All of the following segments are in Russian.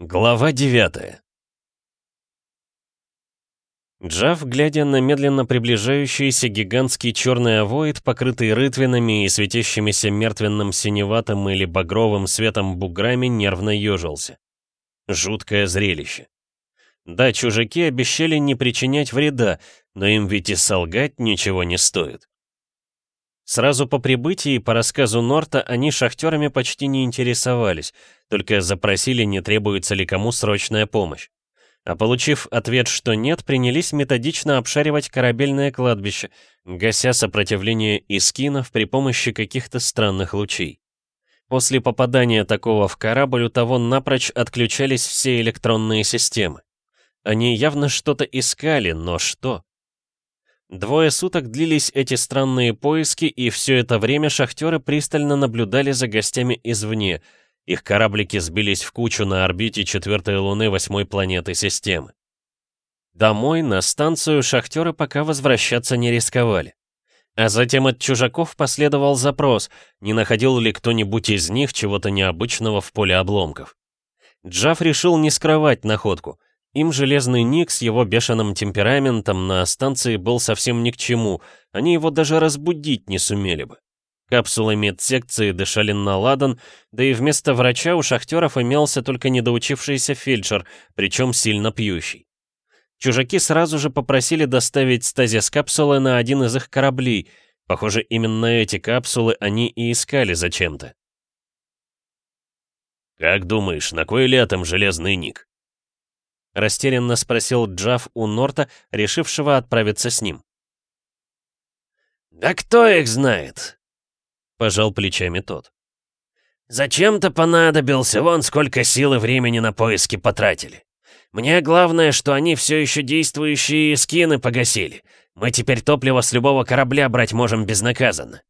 Глава 9 Джав, глядя на медленно приближающийся гигантский черный овоид, покрытый рытвинами и светящимися мертвенным синеватым или багровым светом буграми, нервно ежился. Жуткое зрелище. Да, чужаки обещали не причинять вреда, но им ведь и солгать ничего не стоит. Сразу по прибытии, по рассказу Норта, они шахтерами почти не интересовались, только запросили, не требуется ли кому срочная помощь. А получив ответ, что нет, принялись методично обшаривать корабельное кладбище, гася сопротивление искинов при помощи каких-то странных лучей. После попадания такого в корабль у того напрочь отключались все электронные системы. Они явно что-то искали, но что? Двое суток длились эти странные поиски, и все это время шахтеры пристально наблюдали за гостями извне. Их кораблики сбились в кучу на орбите четвертой луны восьмой планеты системы. Домой, на станцию, шахтеры пока возвращаться не рисковали. А затем от чужаков последовал запрос, не находил ли кто-нибудь из них чего-то необычного в поле обломков. Джаф решил не скрывать находку. Им железный Ник с его бешеным темпераментом на станции был совсем ни к чему, они его даже разбудить не сумели бы. Капсулы медсекции дышали на ладан, да и вместо врача у шахтеров имелся только недоучившийся фельдшер, причем сильно пьющий. Чужаки сразу же попросили доставить стазис-капсулы на один из их кораблей. Похоже, именно эти капсулы они и искали зачем-то. «Как думаешь, на кой летом железный ник?» Растерянно спросил Джав у Норта, решившего отправиться с ним. «Да кто их знает?» — пожал плечами тот. «Зачем-то понадобился, вон сколько сил и времени на поиски потратили. Мне главное, что они все еще действующие скины погасили. Мы теперь топливо с любого корабля брать можем безнаказанно.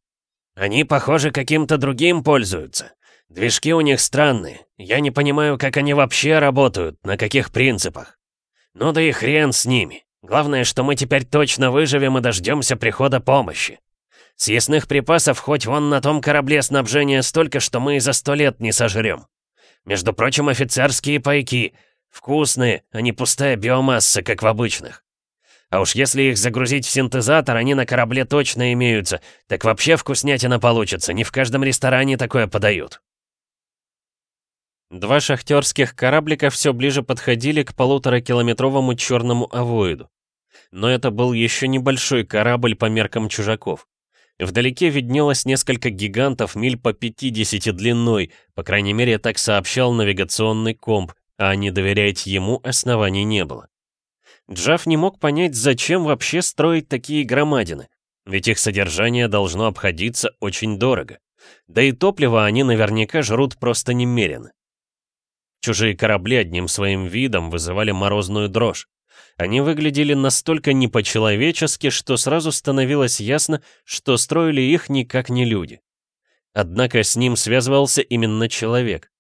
Они, похоже, каким-то другим пользуются. Движки у них странные. Я не понимаю, как они вообще работают, на каких принципах. Ну да и хрен с ними. Главное, что мы теперь точно выживем и дождемся прихода помощи. Съестных припасов хоть вон на том корабле снабжения столько, что мы и за сто лет не сожрем. Между прочим, офицерские пайки. Вкусные, а не пустая биомасса, как в обычных. А уж если их загрузить в синтезатор, они на корабле точно имеются. Так вообще вкуснятина получится, не в каждом ресторане такое подают. Два шахтерских кораблика все ближе подходили к полуторакилометровому черному овоиду. Но это был еще небольшой корабль по меркам чужаков. Вдалеке виднелось несколько гигантов миль по 50 длиной, по крайней мере так сообщал навигационный комп, а не доверять ему оснований не было. Джаф не мог понять, зачем вообще строить такие громадины, ведь их содержание должно обходиться очень дорого. Да и топливо они наверняка жрут просто немерено. Чужие корабли одним своим видом вызывали морозную дрожь. Они выглядели настолько не по-человечески, что сразу становилось ясно, что строили их никак не люди. Однако с ним связывался именно человек.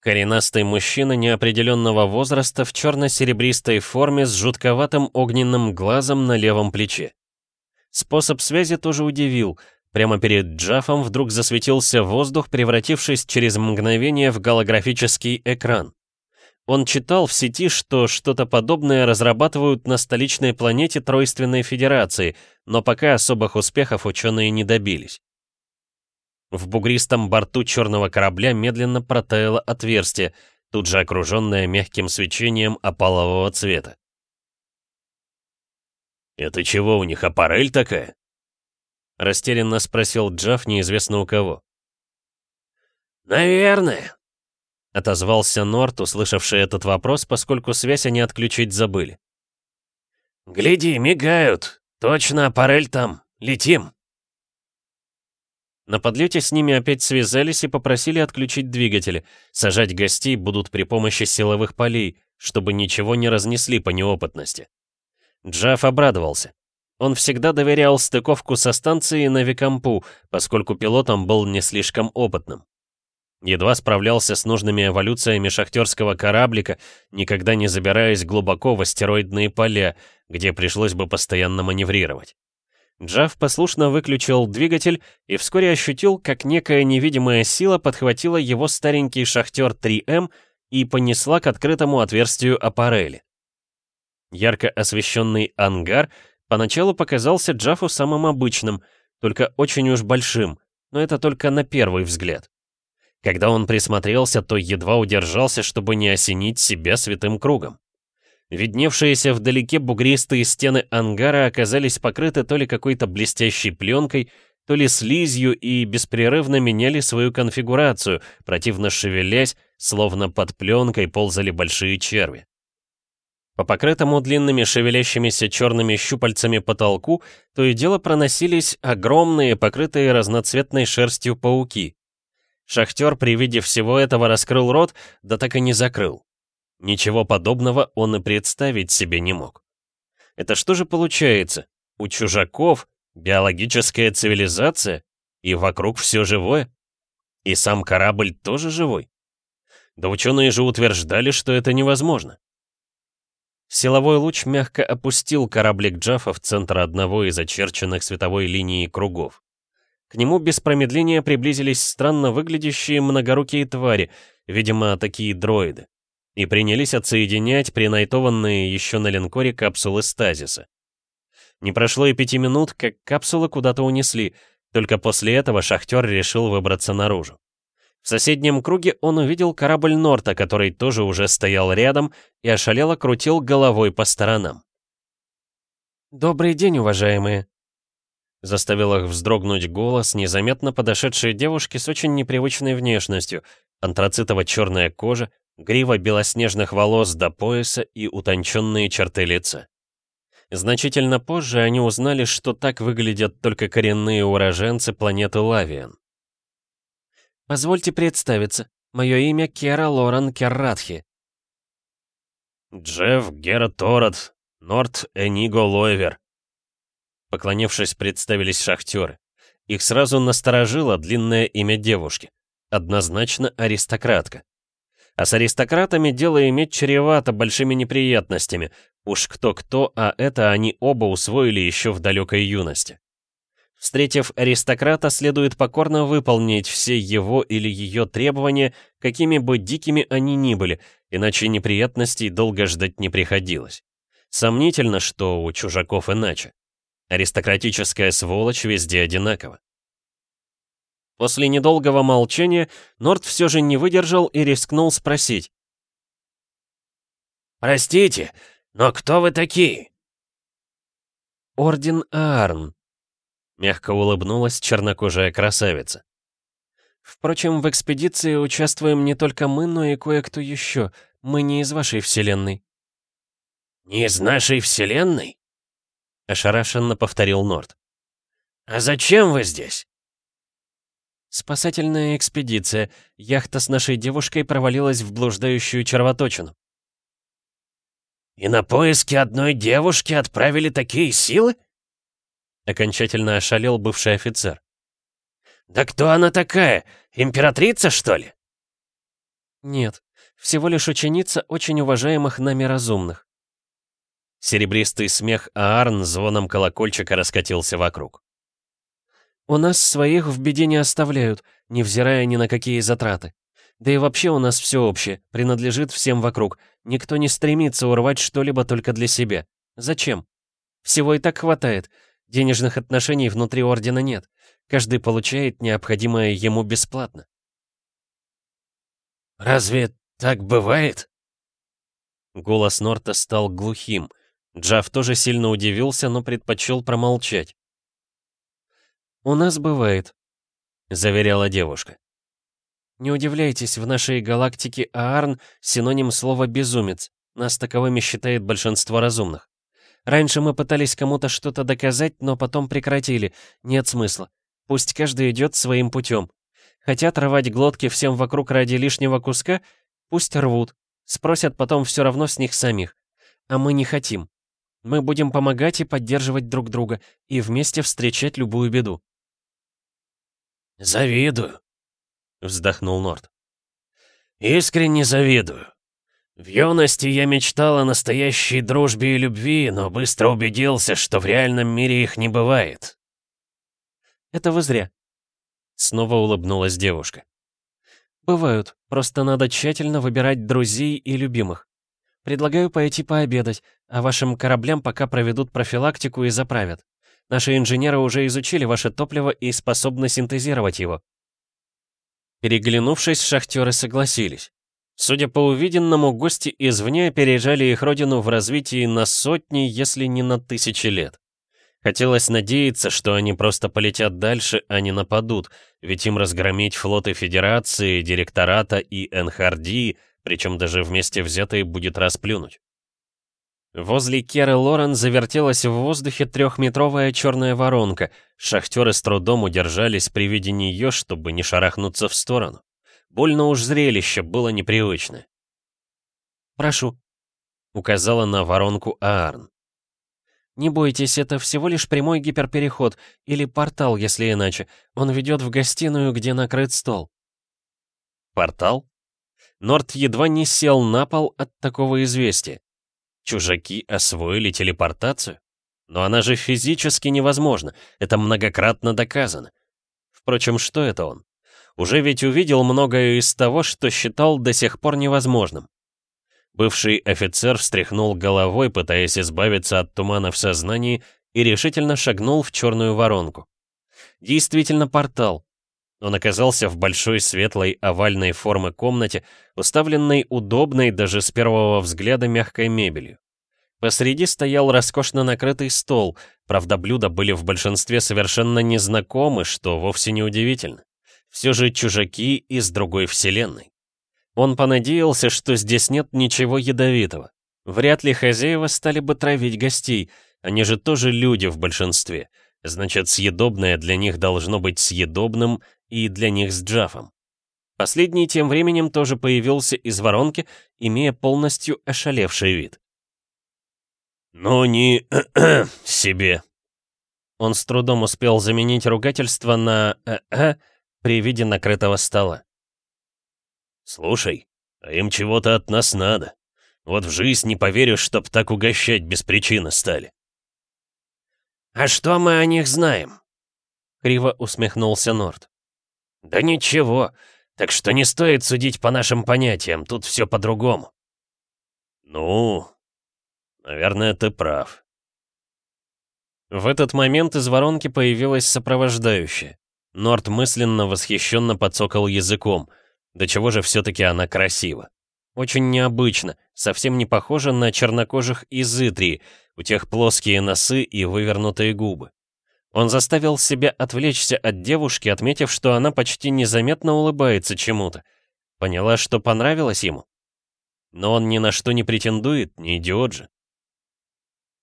Коренастый мужчина неопределенного возраста в черно-серебристой форме с жутковатым огненным глазом на левом плече. Способ связи тоже удивил. Прямо перед Джафом вдруг засветился воздух, превратившись через мгновение в голографический экран. Он читал в сети, что что-то подобное разрабатывают на столичной планете Тройственной Федерации, но пока особых успехов ученые не добились. В бугристом борту черного корабля медленно протаяло отверстие, тут же окруженное мягким свечением опалового цвета. «Это чего у них, аппарель такая?» Растерянно спросил Джаф неизвестно у кого. «Наверное», — отозвался Норт, услышавший этот вопрос, поскольку связь они отключить забыли. «Гляди, мигают. Точно, аппарель там. Летим». На подлете с ними опять связались и попросили отключить двигатели. Сажать гостей будут при помощи силовых полей, чтобы ничего не разнесли по неопытности. Джаф обрадовался. Он всегда доверял стыковку со станцией на Викампу, поскольку пилотом был не слишком опытным. Едва справлялся с нужными эволюциями шахтерского кораблика, никогда не забираясь глубоко в астероидные поля, где пришлось бы постоянно маневрировать. Джав послушно выключил двигатель и вскоре ощутил, как некая невидимая сила подхватила его старенький шахтер 3М и понесла к открытому отверстию аппарели. Ярко освещенный ангар поначалу показался Джафу самым обычным, только очень уж большим, но это только на первый взгляд. Когда он присмотрелся, то едва удержался, чтобы не осенить себя святым кругом. Видневшиеся вдалеке бугристые стены ангара оказались покрыты то ли какой-то блестящей пленкой, то ли слизью и беспрерывно меняли свою конфигурацию, противно шевелясь, словно под пленкой ползали большие черви. По покрытому длинными шевелящимися черными щупальцами потолку то и дело проносились огромные, покрытые разноцветной шерстью пауки. Шахтер при виде всего этого раскрыл рот, да так и не закрыл. Ничего подобного он и представить себе не мог. Это что же получается? У чужаков биологическая цивилизация, и вокруг все живое? И сам корабль тоже живой? Да ученые же утверждали, что это невозможно. Силовой луч мягко опустил кораблик Джафа в центр одного из очерченных световой линии кругов. К нему без промедления приблизились странно выглядящие многорукие твари, видимо, такие дроиды, и принялись отсоединять принайтованные еще на линкоре капсулы стазиса. Не прошло и пяти минут, как капсулы куда-то унесли, только после этого шахтер решил выбраться наружу. В соседнем круге он увидел корабль Норта, который тоже уже стоял рядом и ошалело крутил головой по сторонам. «Добрый день, уважаемые!» Заставил их вздрогнуть голос незаметно подошедшей девушки с очень непривычной внешностью, антрацитово-черная кожа, грива белоснежных волос до пояса и утонченные черты лица. Значительно позже они узнали, что так выглядят только коренные уроженцы планеты Лавиан. Позвольте представиться. Мое имя Кера Лоран Керратхи. Джефф Гера Торот, Норт Эниго Лойвер. Поклонившись, представились шахтеры. Их сразу насторожило длинное имя девушки. Однозначно аристократка. А с аристократами дело иметь чревато большими неприятностями. Уж кто-кто, а это они оба усвоили еще в далекой юности. Встретив аристократа, следует покорно выполнить все его или ее требования, какими бы дикими они ни были, иначе неприятностей долго ждать не приходилось. Сомнительно, что у чужаков иначе. Аристократическая сволочь везде одинакова. После недолгого молчания Норд все же не выдержал и рискнул спросить. «Простите, но кто вы такие?» «Орден Аарн», Мягко улыбнулась чернокожая красавица. Впрочем, в экспедиции участвуем не только мы, но и кое-кто еще. Мы не из вашей вселенной. «Не из нашей вселенной?» Ошарашенно повторил Норд. «А зачем вы здесь?» «Спасательная экспедиция. Яхта с нашей девушкой провалилась в блуждающую червоточину». «И на поиски одной девушки отправили такие силы?» Окончательно ошалел бывший офицер. «Да кто она такая? Императрица, что ли?» «Нет, всего лишь ученица очень уважаемых нами разумных». Серебристый смех Аарн звоном колокольчика раскатился вокруг. «У нас своих в беде не оставляют, невзирая ни на какие затраты. Да и вообще у нас все общее, принадлежит всем вокруг. Никто не стремится урвать что-либо только для себя. Зачем? Всего и так хватает. Денежных отношений внутри Ордена нет. Каждый получает необходимое ему бесплатно. «Разве так бывает?» Голос Норта стал глухим. Джав тоже сильно удивился, но предпочел промолчать. «У нас бывает», — заверяла девушка. «Не удивляйтесь, в нашей галактике Аарн — синоним слова «безумец». Нас таковыми считает большинство разумных. Раньше мы пытались кому-то что-то доказать, но потом прекратили. Нет смысла. Пусть каждый идет своим путем. Хотят рвать глотки всем вокруг ради лишнего куска? Пусть рвут. Спросят потом все равно с них самих. А мы не хотим. Мы будем помогать и поддерживать друг друга, и вместе встречать любую беду. «Завидую», — вздохнул Норд. «Искренне завидую. В юности я мечтал о настоящей дружбе и любви, но быстро убедился, что в реальном мире их не бывает. Это вы зря. Снова улыбнулась девушка. «Бывают, просто надо тщательно выбирать друзей и любимых. Предлагаю пойти пообедать, а вашим кораблям пока проведут профилактику и заправят. Наши инженеры уже изучили ваше топливо и способны синтезировать его». Переглянувшись, шахтеры согласились. Судя по увиденному, гости извне опережали их родину в развитии на сотни, если не на тысячи лет. Хотелось надеяться, что они просто полетят дальше, а не нападут, ведь им разгромить флоты Федерации, Директората и НХРД, причем даже вместе взятые, будет расплюнуть. Возле Керы Лорен завертелась в воздухе трехметровая черная воронка. Шахтеры с трудом удержались при виде нее, чтобы не шарахнуться в сторону. Больно уж зрелище было непривычное. «Прошу», — указала на воронку Аарн. «Не бойтесь, это всего лишь прямой гиперпереход, или портал, если иначе. Он ведет в гостиную, где накрыт стол». «Портал?» Норт едва не сел на пол от такого известия. Чужаки освоили телепортацию? Но она же физически невозможна, это многократно доказано. Впрочем, что это он? Уже ведь увидел многое из того, что считал до сих пор невозможным. Бывший офицер встряхнул головой, пытаясь избавиться от тумана в сознании, и решительно шагнул в черную воронку. Действительно портал. Он оказался в большой светлой овальной формы комнате, уставленной удобной даже с первого взгляда мягкой мебелью. Посреди стоял роскошно накрытый стол, правда блюда были в большинстве совершенно незнакомы, что вовсе не удивительно. Все же чужаки из другой вселенной. Он понадеялся, что здесь нет ничего ядовитого. Вряд ли хозяева стали бы травить гостей, они же тоже люди в большинстве. Значит, съедобное для них должно быть съедобным и для них с Джафом. Последний тем временем тоже появился из воронки, имея полностью ошалевший вид. «Ну не себе». Он с трудом успел заменить ругательство на «э-э» при виде накрытого стола. «Слушай, а им чего-то от нас надо. Вот в жизнь не поверю, чтоб так угощать без причины стали». «А что мы о них знаем?» — криво усмехнулся Норд. «Да ничего, так что не стоит судить по нашим понятиям, тут все по-другому». «Ну, наверное, ты прав». В этот момент из воронки появилась сопровождающая. Норд мысленно восхищенно подсокал языком. До чего же все-таки она красива. Очень необычно, совсем не похожа на чернокожих из Итрии, у тех плоские носы и вывернутые губы. Он заставил себя отвлечься от девушки, отметив, что она почти незаметно улыбается чему-то. Поняла, что понравилось ему. Но он ни на что не претендует, не идиот же.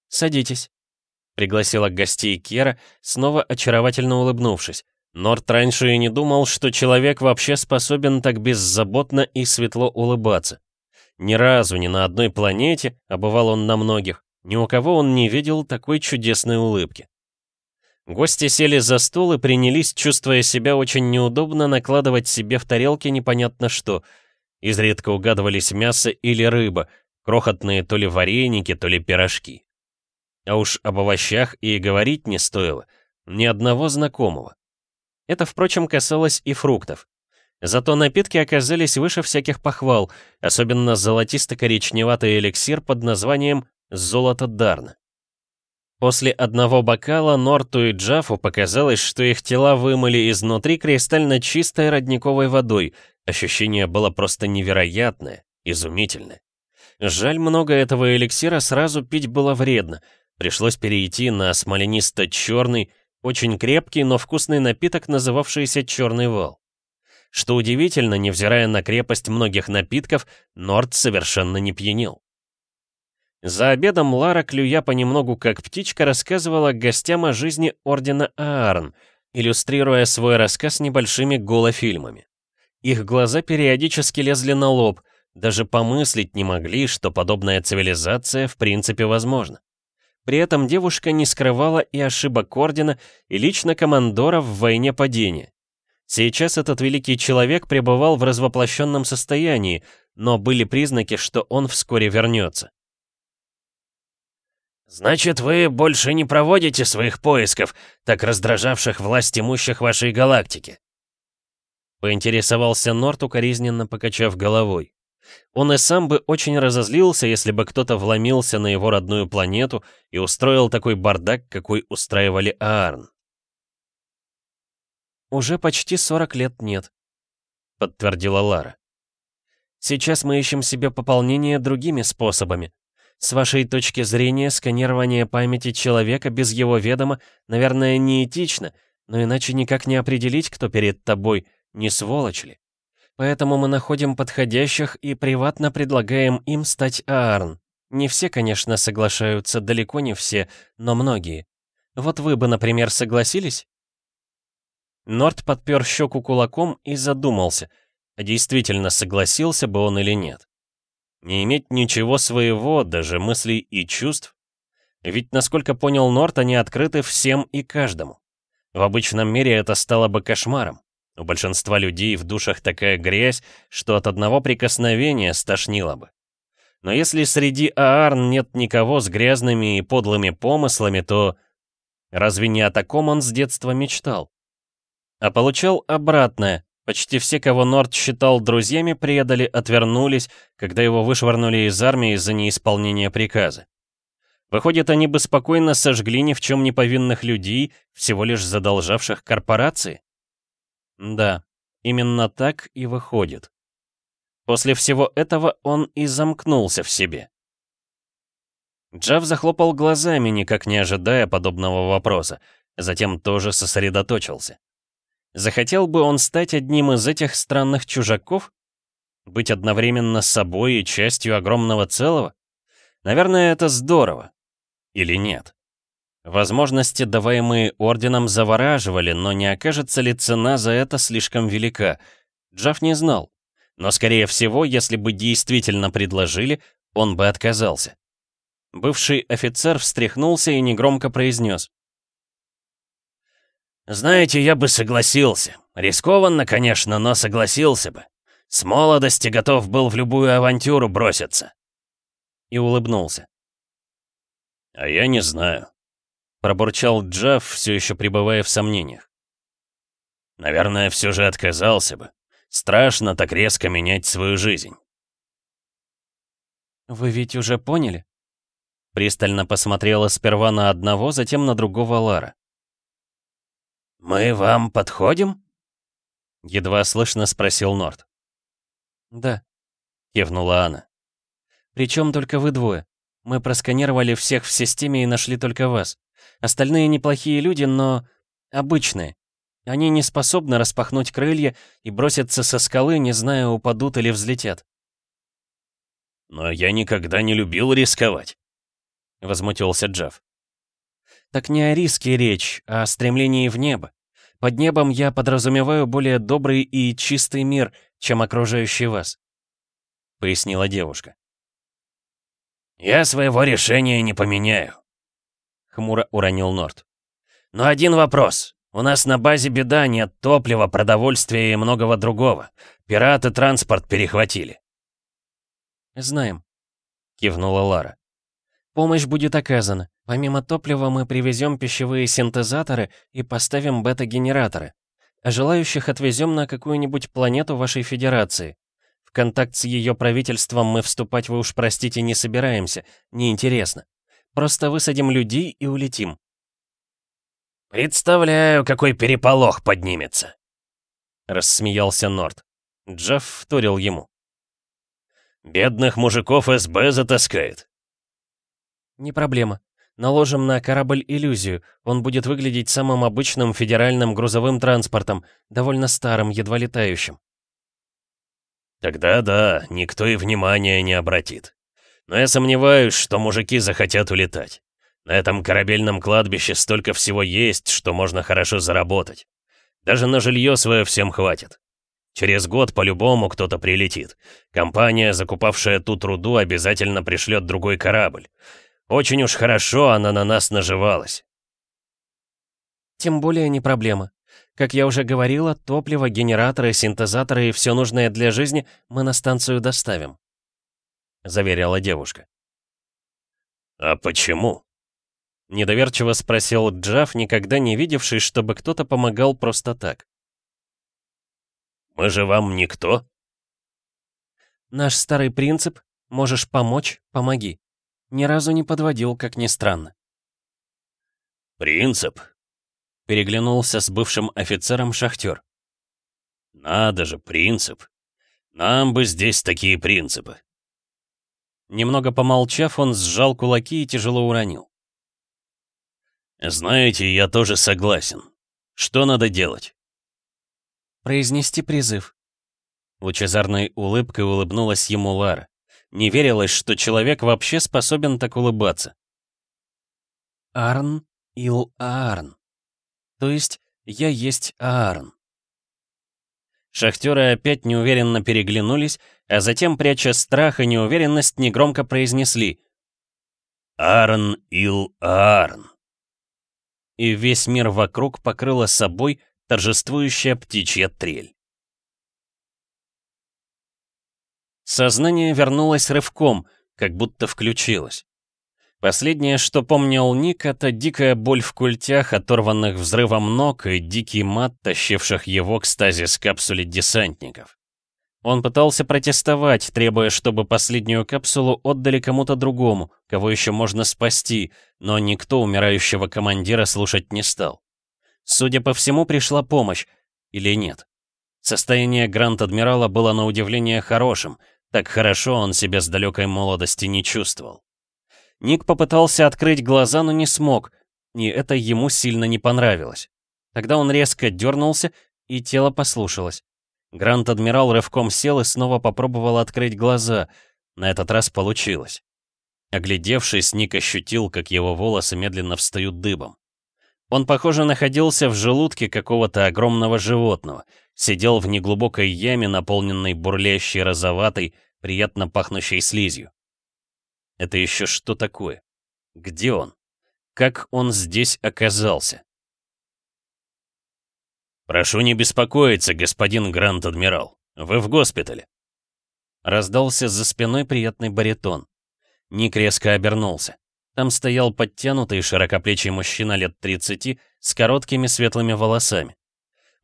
«Садитесь», — пригласила гостей Кера, снова очаровательно улыбнувшись. Норт раньше и не думал, что человек вообще способен так беззаботно и светло улыбаться. Ни разу ни на одной планете, а бывал он на многих, ни у кого он не видел такой чудесной улыбки. Гости сели за стол и принялись, чувствуя себя очень неудобно, накладывать себе в тарелки непонятно что. Изредка угадывались мясо или рыба, крохотные то ли вареники, то ли пирожки. А уж об овощах и говорить не стоило, ни одного знакомого. Это, впрочем, касалось и фруктов. Зато напитки оказались выше всяких похвал, особенно золотисто-коричневатый эликсир под названием «Золото Дарна». После одного бокала Норту и Джафу показалось, что их тела вымыли изнутри кристально чистой родниковой водой. Ощущение было просто невероятное, изумительное. Жаль, много этого эликсира сразу пить было вредно. Пришлось перейти на смоленисто-черный, очень крепкий, но вкусный напиток, называвшийся «Черный вал». Что удивительно, невзирая на крепость многих напитков, Норд совершенно не пьянел. За обедом Лара, клюя понемногу как птичка, рассказывала гостям о жизни Ордена Аарн, иллюстрируя свой рассказ небольшими голофильмами. Их глаза периодически лезли на лоб, даже помыслить не могли, что подобная цивилизация в принципе возможна. При этом девушка не скрывала и ошибок Ордена, и лично командора в войне падения. Сейчас этот великий человек пребывал в развоплощенном состоянии, но были признаки, что он вскоре вернется. «Значит, вы больше не проводите своих поисков, так раздражавших власть имущих вашей галактики?» Поинтересовался Норт, укоризненно покачав головой. Он и сам бы очень разозлился, если бы кто-то вломился на его родную планету и устроил такой бардак, какой устраивали Аарн. «Уже почти 40 лет нет», — подтвердила Лара. «Сейчас мы ищем себе пополнение другими способами. С вашей точки зрения, сканирование памяти человека без его ведома, наверное, неэтично, но иначе никак не определить, кто перед тобой, не сволочь ли. Поэтому мы находим подходящих и приватно предлагаем им стать Аарн. Не все, конечно, соглашаются, далеко не все, но многие. Вот вы бы, например, согласились? Норт подпер щеку кулаком и задумался, а действительно согласился бы он или нет. Не иметь ничего своего, даже мыслей и чувств? Ведь, насколько понял Норт, они открыты всем и каждому. В обычном мире это стало бы кошмаром. У большинства людей в душах такая грязь, что от одного прикосновения стошнило бы. Но если среди Аарн нет никого с грязными и подлыми помыслами, то разве не о таком он с детства мечтал? А получал обратное. Почти все, кого Норд считал друзьями, предали, отвернулись, когда его вышвырнули из армии из-за неисполнения приказа. Выходит, они бы спокойно сожгли ни в чем не повинных людей, всего лишь задолжавших корпорации? Да, именно так и выходит. После всего этого он и замкнулся в себе. Джав захлопал глазами, никак не ожидая подобного вопроса, затем тоже сосредоточился. Захотел бы он стать одним из этих странных чужаков? Быть одновременно собой и частью огромного целого? Наверное, это здорово. Или нет? Возможности, даваемые орденом, завораживали, но не окажется ли цена за это слишком велика? Джав не знал. Но, скорее всего, если бы действительно предложили, он бы отказался. Бывший офицер встряхнулся и негромко произнес. «Знаете, я бы согласился. Рискованно, конечно, но согласился бы. С молодости готов был в любую авантюру броситься». И улыбнулся. «А я не знаю», Пробурчал Джав, все еще пребывая в сомнениях. Наверное, все же отказался бы. Страшно так резко менять свою жизнь. «Вы ведь уже поняли?» Пристально посмотрела сперва на одного, затем на другого Лара. «Мы вам подходим?» Едва слышно спросил Норт. «Да», — кивнула она. «Причем только вы двое. Мы просканировали всех в системе и нашли только вас. Остальные неплохие люди, но... обычные. Они не способны распахнуть крылья и броситься со скалы, не зная, упадут или взлетят. «Но я никогда не любил рисковать», — возмутился Джефф. «Так не о риске речь, а о стремлении в небо. Под небом я подразумеваю более добрый и чистый мир, чем окружающий вас», — пояснила девушка. «Я своего решения не поменяю», хмуро уронил Норт. «Но один вопрос. У нас на базе беда, нет топлива, продовольствия и многого другого. Пираты транспорт перехватили». «Знаем», — кивнула Лара. «Помощь будет оказана. Помимо топлива мы привезем пищевые синтезаторы и поставим бета-генераторы. А желающих отвезем на какую-нибудь планету вашей федерации. В контакт с ее правительством мы вступать, вы уж простите, не собираемся. Неинтересно. Просто высадим людей и улетим». «Представляю, какой переполох поднимется!» Рассмеялся Норд. Джефф вторил ему. «Бедных мужиков СБ затаскает». «Не проблема. Наложим на корабль иллюзию. Он будет выглядеть самым обычным федеральным грузовым транспортом, довольно старым, едва летающим». «Тогда да, никто и внимания не обратит», но я сомневаюсь, что мужики захотят улетать. На этом корабельном кладбище столько всего есть, что можно хорошо заработать. Даже на жилье свое всем хватит. Через год по-любому кто-то прилетит. Компания, закупавшая тут руду, обязательно пришлет другой корабль. Очень уж хорошо она на нас наживалась. Тем более не проблема. Как я уже говорила, топливо, генераторы, синтезаторы и все нужное для жизни мы на станцию доставим заверяла девушка. «А почему?» Недоверчиво спросил Джав, никогда не видевший, чтобы кто-то помогал просто так. Мы же вам никто?» «Наш старый принцип — можешь помочь — помоги. Ни разу не подводил, как ни странно». «Принцип?» — переглянулся с бывшим офицером шахтер. «Надо же, принцип. Нам бы здесь такие принципы». Немного помолчав, он сжал кулаки и тяжело уронил. «Знаете, я тоже согласен. Что надо делать?» «Произнести призыв». Лучезарной улыбкой улыбнулась ему Лара. Не верилось, что человек вообще способен так улыбаться. «Арн Ил Аарн. То есть я есть Аарн». Шахтеры опять неуверенно переглянулись, а затем, пряча страх и неуверенность, негромко произнесли «Аарн Ил Аарн» и весь мир вокруг покрыла собой торжествующая птичья трель. Сознание вернулось рывком, как будто включилось. Последнее, что помнил Ник, это дикая боль в культях, оторванных взрывом ног, и дикий мат, тащивших его к стазис-капсуле десантников. Он пытался протестовать, требуя, чтобы последнюю капсулу отдали кому-то другому, кого еще можно спасти, но никто умирающего командира слушать не стал. Судя по всему, пришла помощь. Или нет? Состояние Гранд-Адмирала было на удивление хорошим. Так хорошо он себя с далекой молодости не чувствовал. Ник попытался открыть глаза, но не смог, и это ему сильно не понравилось. Тогда он резко дернулся, и тело послушалось. Гранд-адмирал рывком сел и снова попробовал открыть глаза. На этот раз получилось. Оглядевшись, Ник ощутил, как его волосы медленно встают дыбом. Он, похоже, находился в желудке какого-то огромного животного, сидел в неглубокой яме, наполненной бурлящей розоватой, приятно пахнущей слизью. Это еще что такое? Где он? Как он здесь оказался? «Прошу не беспокоиться, господин Гранд-Адмирал. Вы в госпитале». Раздался за спиной приятный баритон. Ник резко обернулся. Там стоял подтянутый широкоплечий мужчина лет 30 с короткими светлыми волосами.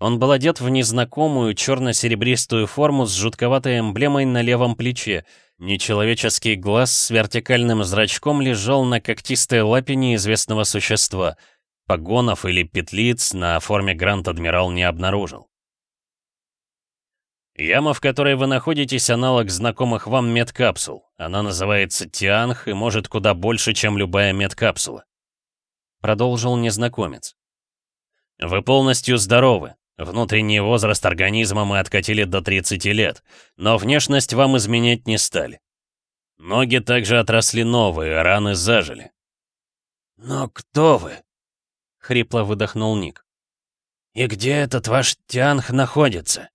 Он был одет в незнакомую черно-серебристую форму с жутковатой эмблемой на левом плече. Нечеловеческий глаз с вертикальным зрачком лежал на когтистой лапе неизвестного существа — Погонов или петлиц на форме Гранд-Адмирал не обнаружил. Яма, в которой вы находитесь, аналог знакомых вам медкапсул. Она называется Тианх и может куда больше, чем любая медкапсула. Продолжил незнакомец. Вы полностью здоровы. Внутренний возраст организма мы откатили до 30 лет, но внешность вам изменять не стали. Ноги также отросли новые, раны зажили. «Но кто вы?» — хрипло выдохнул Ник. «И где этот ваш Тианх находится?»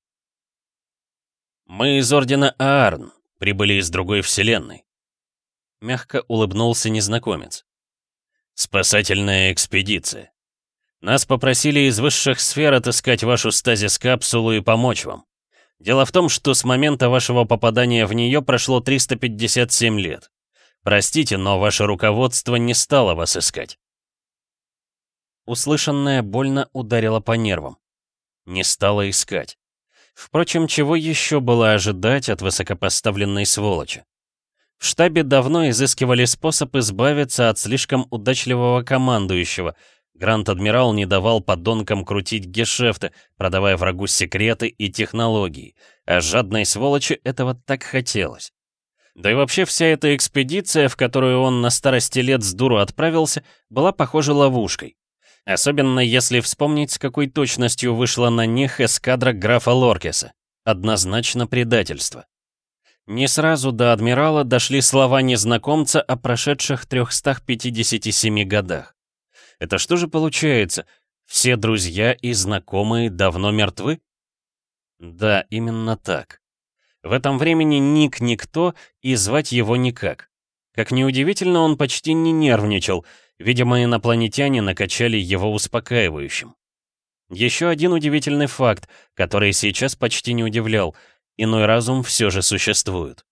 «Мы из Ордена Аарн, прибыли из другой вселенной», — мягко улыбнулся незнакомец. «Спасательная экспедиция. Нас попросили из высших сфер отыскать вашу стазис-капсулу и помочь вам. Дело в том, что с момента вашего попадания в нее прошло 357 лет. Простите, но ваше руководство не стало вас искать. Услышанное больно ударило по нервам. Не стало искать. Впрочем, чего еще было ожидать от высокопоставленной сволочи? В штабе давно изыскивали способ избавиться от слишком удачливого командующего. Гранд-адмирал не давал подонкам крутить гешефты, продавая врагу секреты и технологии, а жадной сволочи этого так хотелось. Да и вообще вся эта экспедиция, в которую он на старости лет с дуру отправился, была похожа ловушкой. Особенно если вспомнить, с какой точностью вышла на них эскадра графа Лоркеса. Однозначно предательство. Не сразу до адмирала дошли слова незнакомца о прошедших 357 годах. Это что же получается? Все друзья и знакомые давно мертвы? Да, именно так. В этом времени Ник никто, и звать его никак. Как неудивительно, он почти не нервничал — Видимо, инопланетяне накачали его успокаивающим. Еще один удивительный факт, который сейчас почти не удивлял. Иной разум все же существует.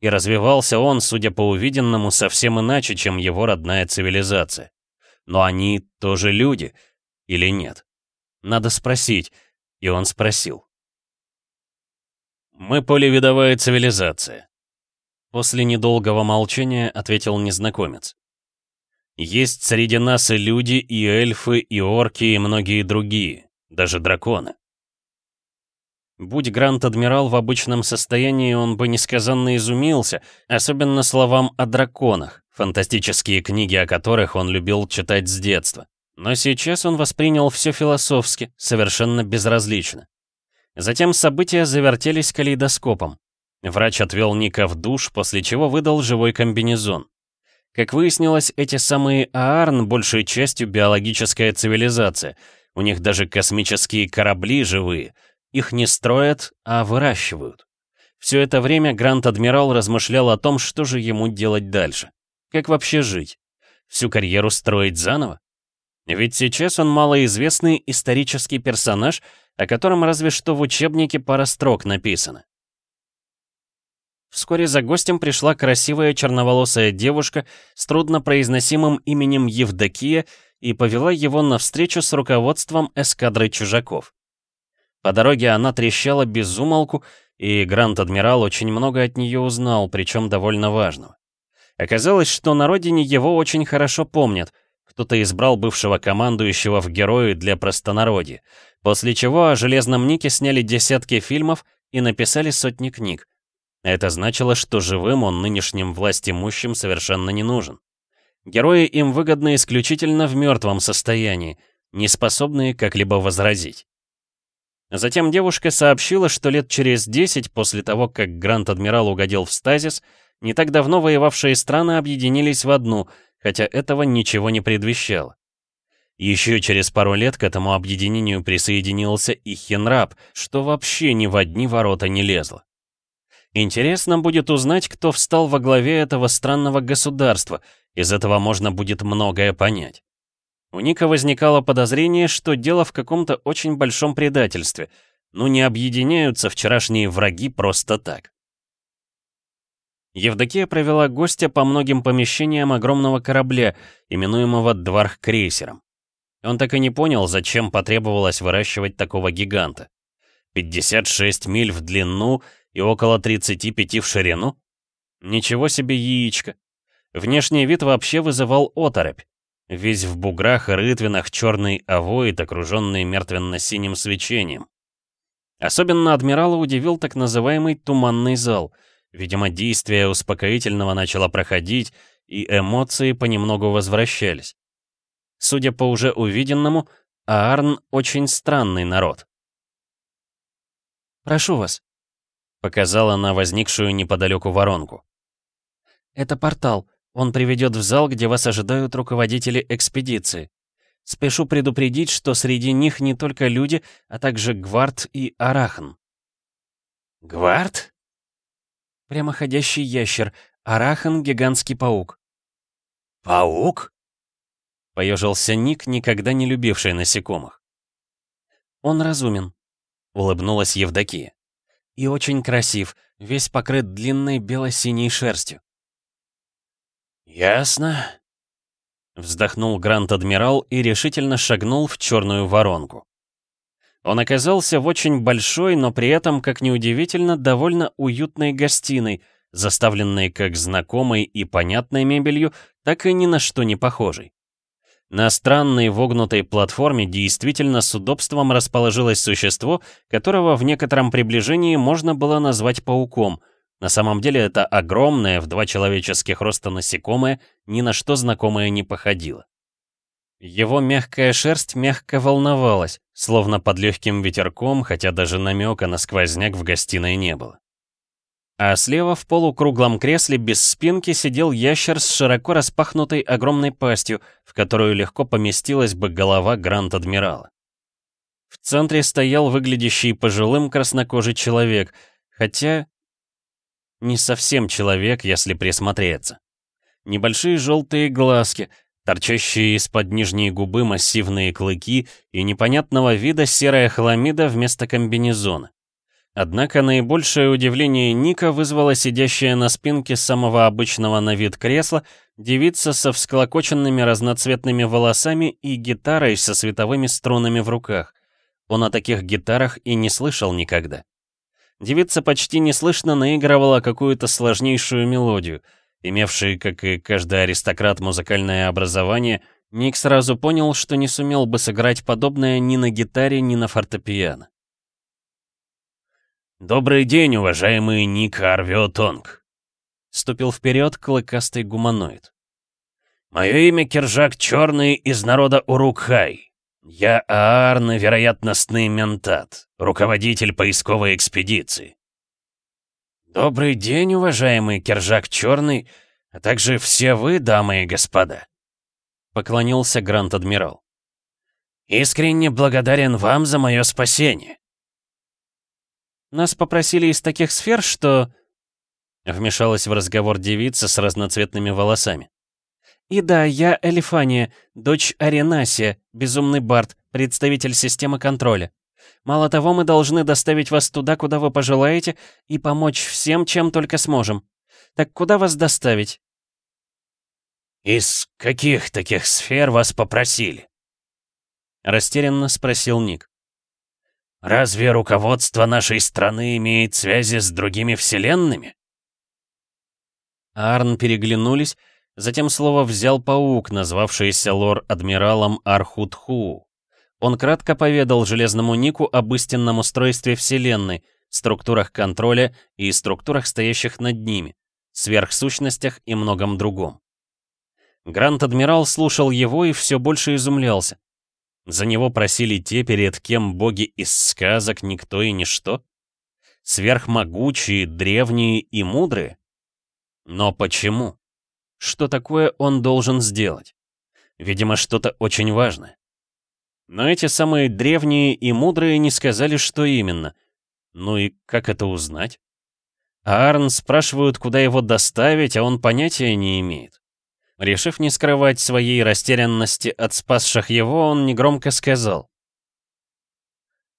И развивался он, судя по увиденному, совсем иначе, чем его родная цивилизация. Но они тоже люди, или нет? Надо спросить, и он спросил. Мы полевидовая цивилизация. После недолгого молчания ответил незнакомец. Есть среди нас и люди, и эльфы, и орки, и многие другие, даже драконы. Будь Грант-адмирал в обычном состоянии, он бы несказанно изумился, особенно словам о драконах, фантастические книги о которых он любил читать с детства. Но сейчас он воспринял все философски, совершенно безразлично. Затем события завертелись калейдоскопом. Врач отвел Ника в душ, после чего выдал живой комбинезон. Как выяснилось, эти самые Аарн большей частью биологическая цивилизация. У них даже космические корабли живые — их не строят, а выращивают. Все это время Грант-адмирал размышлял о том, что же ему делать дальше. Как вообще жить? Всю карьеру строить заново? Ведь сейчас он малоизвестный исторический персонаж, о котором разве что в учебнике пара строк написано. Вскоре за гостем пришла красивая черноволосая девушка с труднопроизносимым именем Евдокия и повела его на встречу с руководством эскадры чужаков. По дороге она трещала без умолку, и Гранд-Адмирал очень много от нее узнал, причем довольно важного. Оказалось, что на родине его очень хорошо помнят. Кто-то избрал бывшего командующего в герои для простонародья, после чего о Железном Нике сняли десятки фильмов и написали сотни книг. Это значило, что живым он нынешним властимущим совершенно не нужен. Герои им выгодны исключительно в мертвом состоянии, не способные как-либо возразить. Затем девушка сообщила, что лет через 10 после того, как Гранд-Адмирал угодил в стазис, не так давно воевавшие страны объединились в одну, хотя этого ничего не предвещало. Еще через пару лет к этому объединению присоединился и Хенраб, что вообще ни в одни ворота не лезло. Интересно будет узнать, кто встал во главе этого странного государства, из этого можно будет многое понять. У Ника возникало подозрение, что дело в каком-то очень большом предательстве. Ну не объединяются вчерашние враги просто так. Евдокия провела гостя по многим помещениям огромного корабля, именуемого Дварх-крейсером. Он так и не понял, зачем потребовалось выращивать такого гиганта. 56 миль в длину и около 35 в ширину? Ничего себе яичко. Внешний вид вообще вызывал оторопь. Весь в буграх и рытвинах черный овоид, окруженный мертвенно-синим свечением. Особенно адмирала удивил так называемый «туманный зал». Видимо, действие успокоительного начало проходить, и эмоции понемногу возвращались. Судя по уже увиденному, Аарн очень странный народ. «Прошу вас», — показала на возникшую неподалеку воронку. «Это портал. Он приведет в зал, где вас ожидают руководители экспедиции. Спешу предупредить, что среди них не только люди, а также Гвард и Арахн. Гвард? Прямоходящий ящер. Арахн — гигантский паук. Паук? Поежился Ник, никогда не любивший насекомых. Он разумен, улыбнулась Евдокия. И очень красив, весь покрыт длинной бело-синей шерстью. «Ясно», — вздохнул Грант-адмирал и решительно шагнул в черную воронку. Он оказался в очень большой, но при этом, как неудивительно, довольно уютной гостиной, заставленной как знакомой и понятной мебелью, так и ни на что не похожей. На странной вогнутой платформе действительно с удобством расположилось существо, которого в некотором приближении можно было назвать пауком — на самом деле это огромное в два человеческих роста насекомое ни на что знакомое не походило. Его мягкая шерсть мягко волновалась, словно под легким ветерком, хотя даже намека на сквозняк в гостиной не было. А слева в полукруглом кресле без спинки сидел ящер с широко распахнутой огромной пастью, в которую легко поместилась бы голова Гранд-Адмирала. В центре стоял выглядящий пожилым краснокожий человек, хотя не совсем человек, если присмотреться. Небольшие желтые глазки, торчащие из-под нижней губы массивные клыки и непонятного вида серая хламида вместо комбинезона. Однако наибольшее удивление Ника вызвала сидящая на спинке самого обычного на вид кресла девица со всклокоченными разноцветными волосами и гитарой со световыми струнами в руках. Он о таких гитарах и не слышал никогда. девица почти неслышно наигрывала какую-то сложнейшую мелодию. Имевший, как и каждый аристократ, музыкальное образование, Ник сразу понял, что не сумел бы сыграть подобное ни на гитаре, ни на фортепиано. «Добрый день, уважаемый Ник Арвиотонг!» Ступил вперед клыкастый гуманоид. «Мое имя Киржак Черный из народа Урукхай. Я Аарн, вероятностный ментат, руководитель поисковой экспедиции. Добрый день, уважаемый Киржак Черный, а также все вы, дамы и господа. Поклонился Грант-адмирал. Искренне благодарен вам за мое спасение. Нас попросили из таких сфер, что... Вмешалась в разговор девица с разноцветными волосами. И да, я Элифания, дочь Аренасия, безумный Барт, представитель системы контроля. Мало того, мы должны доставить вас туда, куда вы пожелаете, и помочь всем, чем только сможем. Так куда вас доставить?» «Из каких таких сфер вас попросили?» Растерянно спросил Ник. «Разве руководство нашей страны имеет связи с другими вселенными?» Арн переглянулись, Затем слово взял паук, назвавшийся лор-адмиралом Архутху. Он кратко поведал Железному Нику об истинном устройстве Вселенной, структурах контроля и структурах, стоящих над ними, сверхсущностях и многом другом. Грант-адмирал слушал его и все больше изумлялся. За него просили те, перед кем боги из сказок никто и ничто? Сверхмогучие, древние и мудрые? Но почему? Что такое он должен сделать? Видимо, что-то очень важное. Но эти самые древние и мудрые не сказали, что именно. Ну и как это узнать? А Арн спрашивают, куда его доставить, а он понятия не имеет. Решив не скрывать своей растерянности от спасших его, он негромко сказал.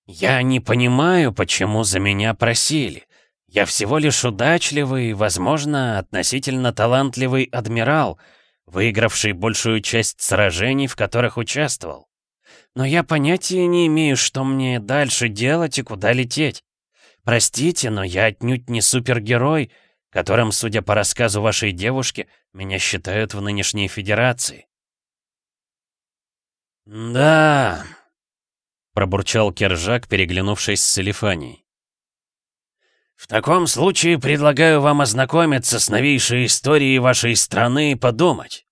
«Я не понимаю, почему за меня просили. Я всего лишь удачливый, возможно, относительно талантливый адмирал, выигравший большую часть сражений, в которых участвовал. Но я понятия не имею, что мне дальше делать и куда лететь. Простите, но я отнюдь не супергерой, которым, судя по рассказу вашей девушки, меня считают в нынешней федерации. «Да...» — пробурчал Кержак, переглянувшись с Элифанией. «В таком случае предлагаю вам ознакомиться с новейшей историей вашей страны и подумать.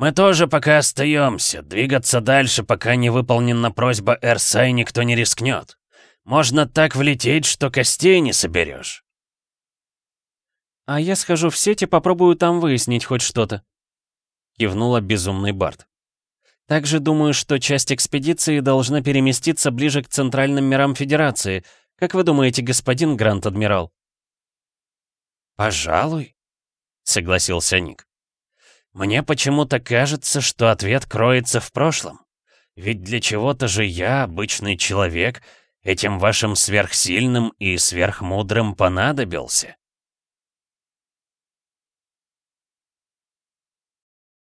Мы тоже пока остаемся, двигаться дальше, пока не выполнена просьба Эрсай, никто не рискнет. Можно так влететь, что костей не соберешь». «А я схожу в сеть и попробую там выяснить хоть что-то», — кивнула безумный Барт. «Также думаю, что часть экспедиции должна переместиться ближе к центральным мирам Федерации — как вы думаете, господин Грант-адмирал?» «Пожалуй», — согласился Ник. «Мне почему-то кажется, что ответ кроется в прошлом. Ведь для чего-то же я, обычный человек, этим вашим сверхсильным и сверхмудрым понадобился».